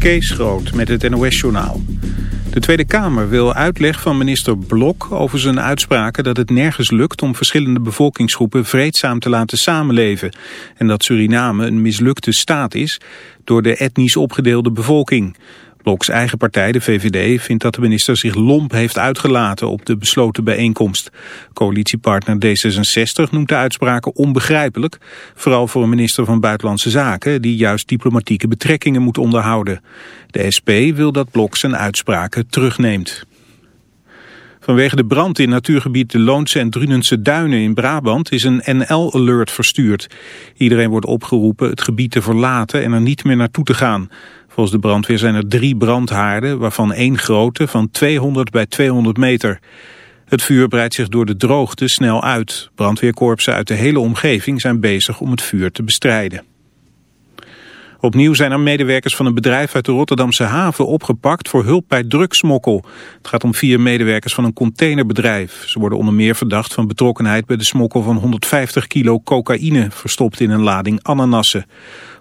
Kees Groot met het NOS-journaal. De Tweede Kamer wil uitleg van minister Blok over zijn uitspraken dat het nergens lukt om verschillende bevolkingsgroepen vreedzaam te laten samenleven. En dat Suriname een mislukte staat is door de etnisch opgedeelde bevolking. Bloks eigen partij, de VVD, vindt dat de minister zich lomp heeft uitgelaten op de besloten bijeenkomst. Coalitiepartner D66 noemt de uitspraken onbegrijpelijk, vooral voor een minister van Buitenlandse Zaken die juist diplomatieke betrekkingen moet onderhouden. De SP wil dat Blok zijn uitspraken terugneemt. Vanwege de brand in natuurgebied de Loonse en Drunense Duinen in Brabant is een NL-alert verstuurd. Iedereen wordt opgeroepen het gebied te verlaten en er niet meer naartoe te gaan. Volgens de brandweer zijn er drie brandhaarden, waarvan één grote van 200 bij 200 meter. Het vuur breidt zich door de droogte snel uit. Brandweerkorpsen uit de hele omgeving zijn bezig om het vuur te bestrijden. Opnieuw zijn er medewerkers van een bedrijf uit de Rotterdamse haven opgepakt voor hulp bij drugsmokkel. Het gaat om vier medewerkers van een containerbedrijf. Ze worden onder meer verdacht van betrokkenheid bij de smokkel van 150 kilo cocaïne verstopt in een lading ananassen.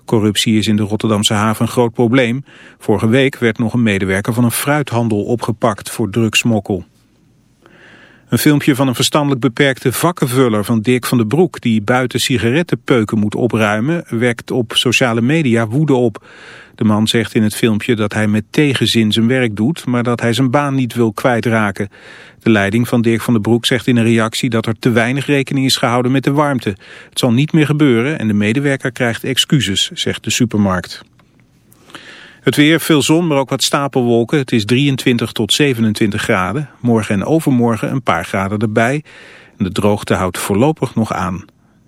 Corruptie is in de Rotterdamse haven een groot probleem. Vorige week werd nog een medewerker van een fruithandel opgepakt voor drugsmokkel. Een filmpje van een verstandelijk beperkte vakkenvuller van Dirk van den Broek... die buiten sigarettenpeuken moet opruimen, wekt op sociale media woede op. De man zegt in het filmpje dat hij met tegenzin zijn werk doet... maar dat hij zijn baan niet wil kwijtraken. De leiding van Dirk van den Broek zegt in een reactie... dat er te weinig rekening is gehouden met de warmte. Het zal niet meer gebeuren en de medewerker krijgt excuses, zegt de supermarkt. Het weer, veel zon, maar ook wat stapelwolken. Het is 23 tot 27 graden. Morgen en overmorgen een paar graden erbij. De droogte houdt voorlopig nog aan.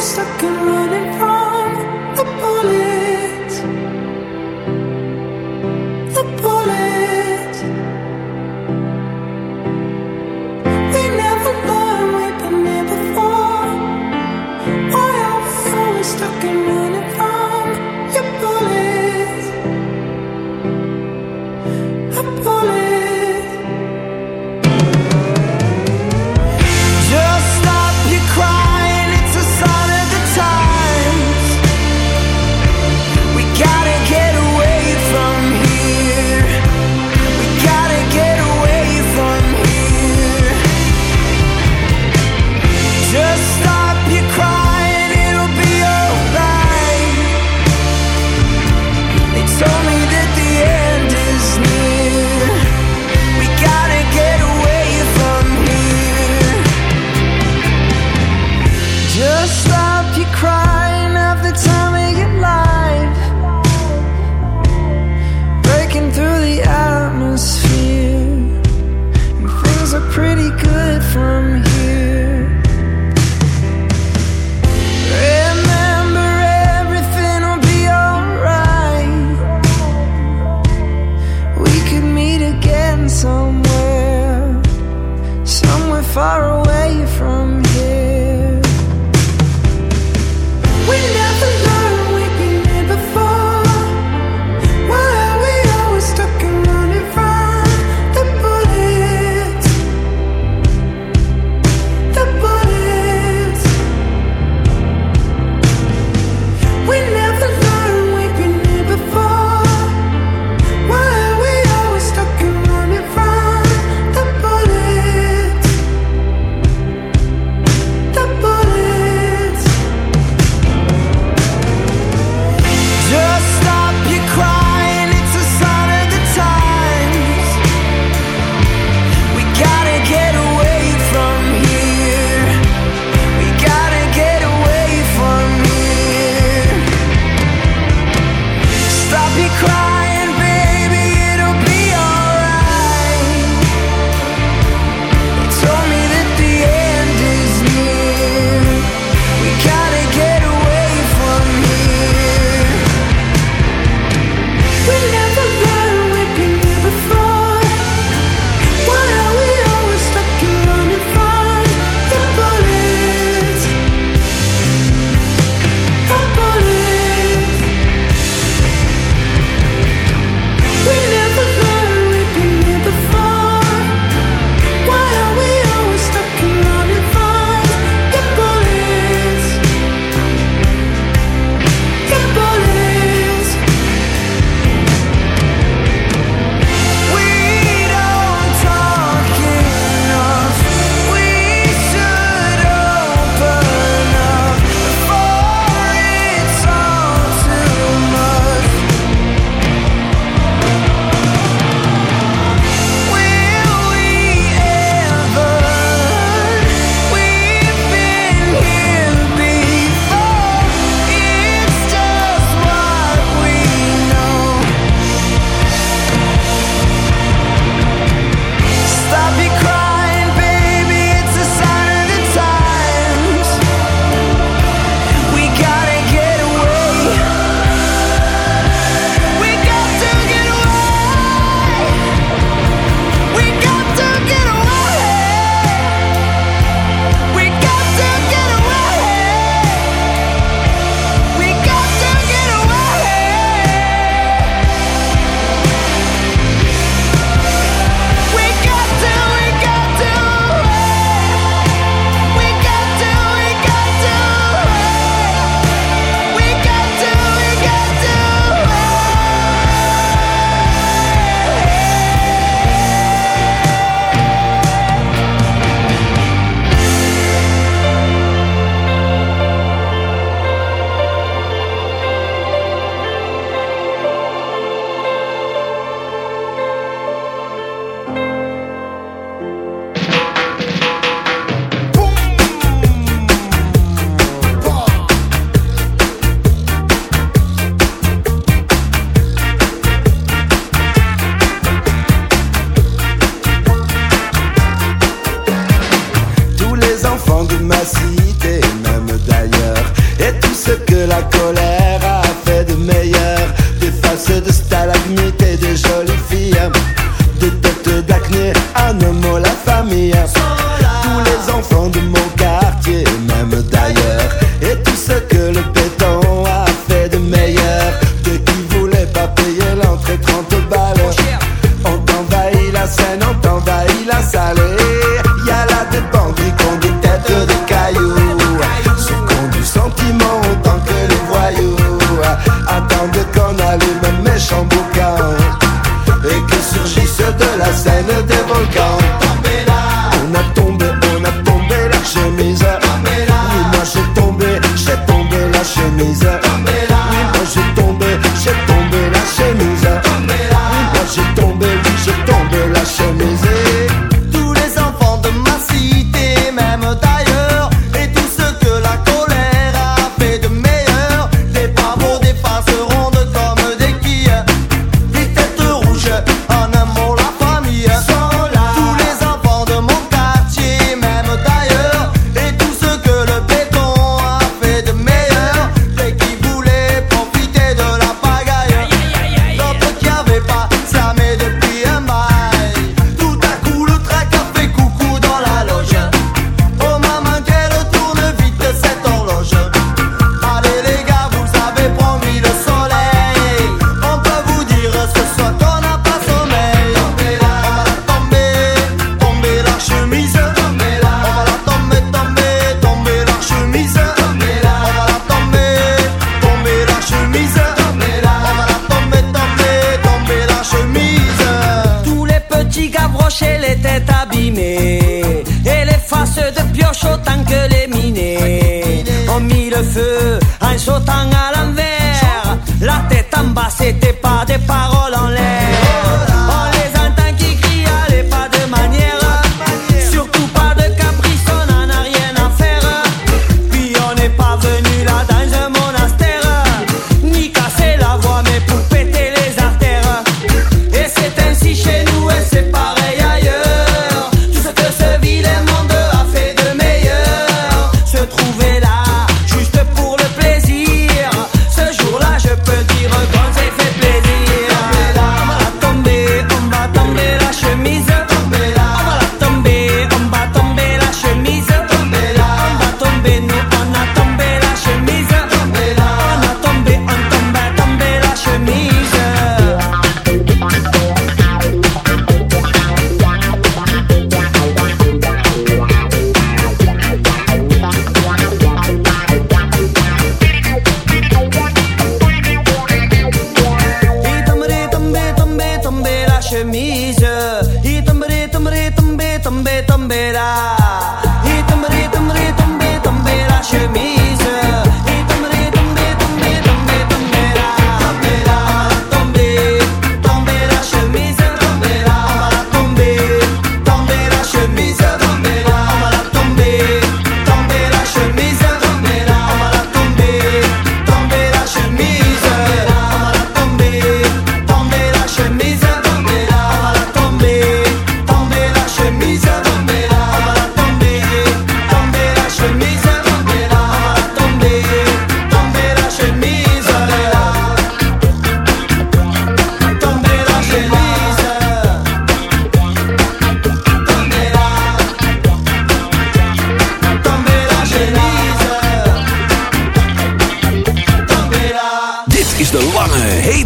stuck in love.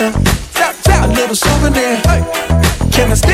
yourself. A little souvenir. Can I stay?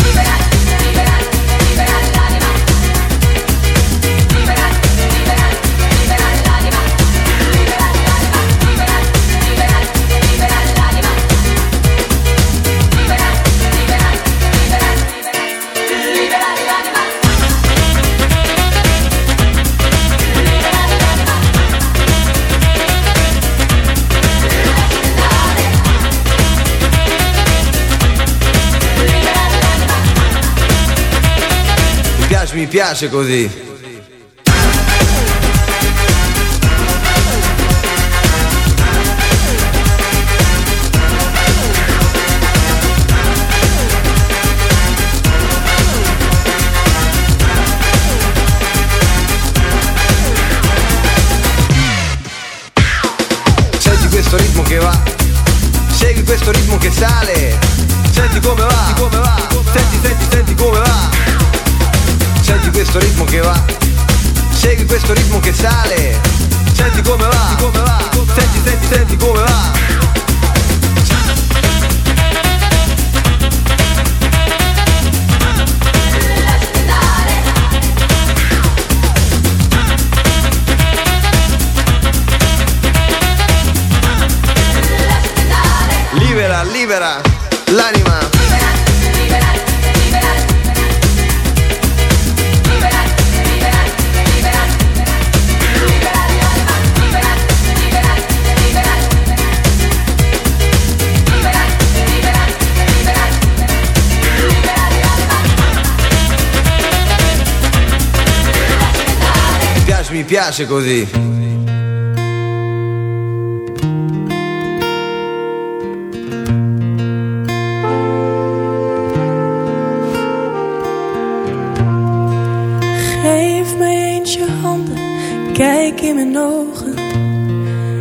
piace così. Libera, libera l'anima. Mi piace, mi piace così.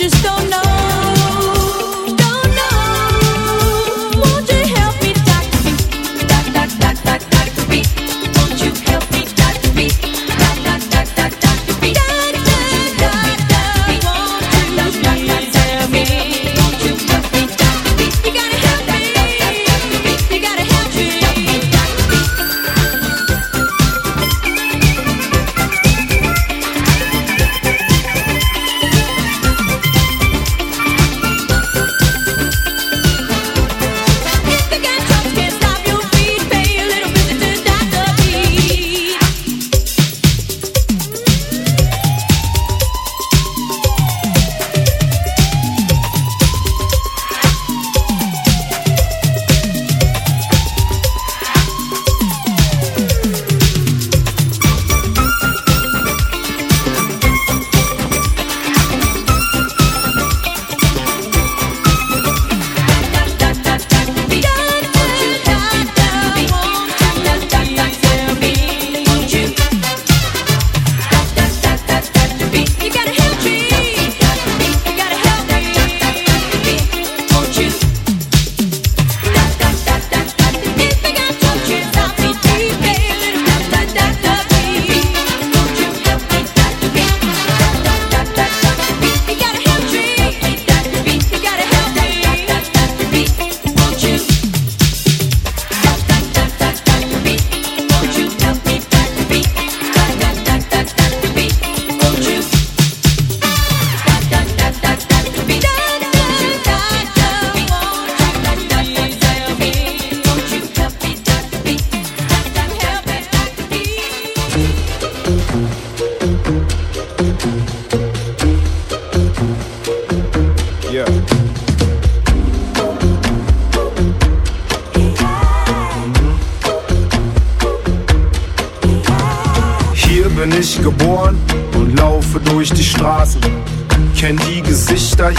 just don't know,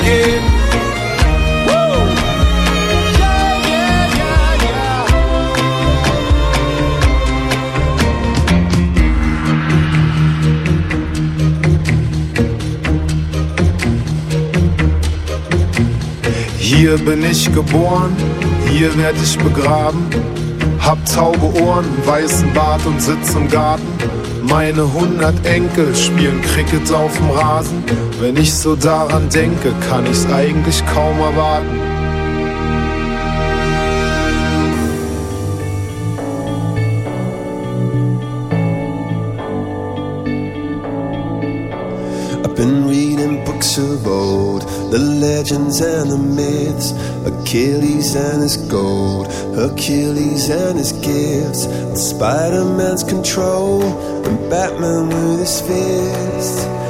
rauszugehen. Woo! Yeah, yeah, yeah, yeah. Hier bin ich geboren, hier werd ich begraben. Hab taube Ohren, weißen Bart und sitz im Garten. Meine hundert Enkel spielen Cricket auf dem Rasen. Wenn ich so daran denke, kann ich's eigentlich kaum erwarten. I've been books of old, the legends and the myths, Achilles and his gold, Hercules and his gifts, and Spider-Man's control, and Batman with his fist.